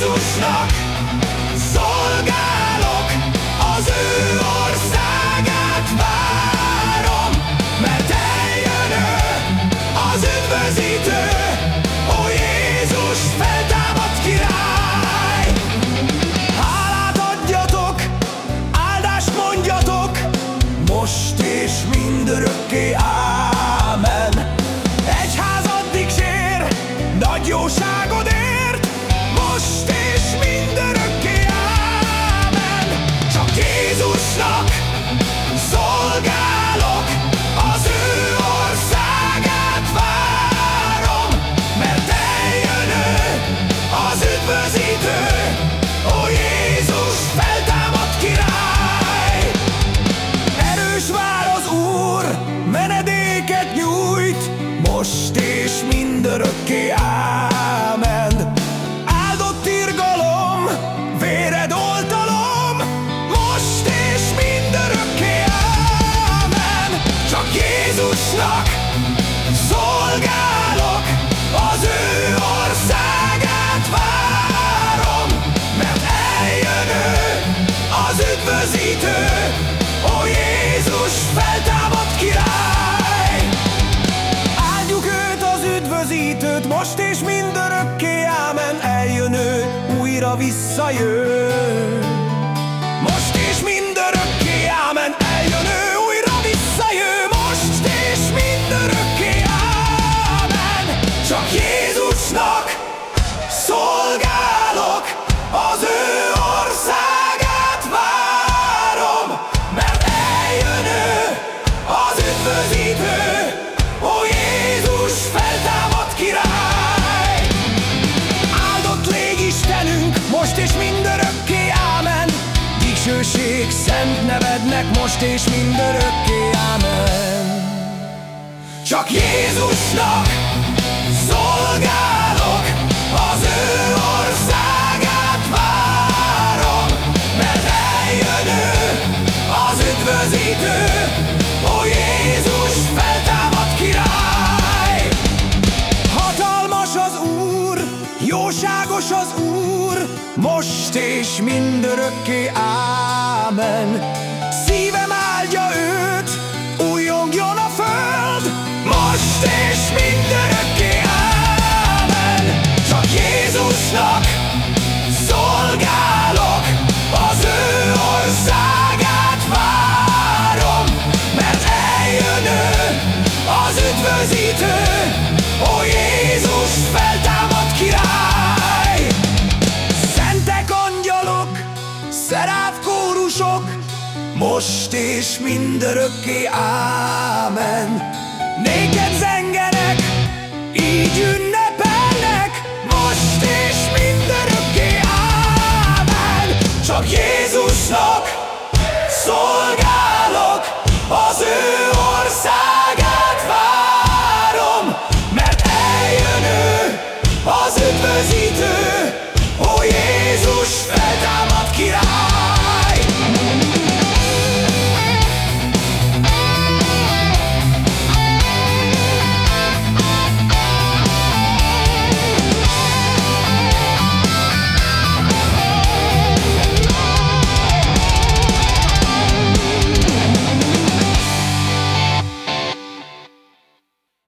is a Most és mindörökké ámen eljön ő, újra visszajön. nevednek most és mindörökké, ámen. Csak Jézusnak szolgálok, az ő országát várom, mert eljön ő, az üdvözítő, ó Jézus feltámad király. Hatalmas az Úr, jóságos az Úr, most és mindörökké áll ámen Szívem áldja őt, újongjon a föld. Most és mindörökké ámen Csak Jézusnak szolgálok Az ő országát várom. Mert eljön ő, az üdvözítő Ó Jézus fel most és mindörökké, ámen. Néked zengerek, így ünnep.